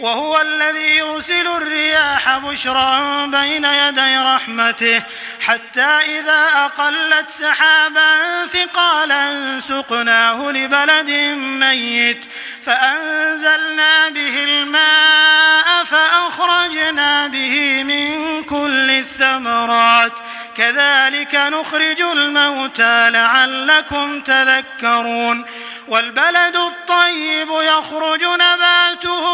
وهو الذي يرسل الرياح بشرا بين يدي رحمته حتى إذا أقلت سحابا ثقالا سقناه لبلد ميت فأنزلنا به الماء فأخرجنا به من كل الثمرات كذلك نخرج الموتى لعلكم تذكرون والبلد الطيب يخرج نباته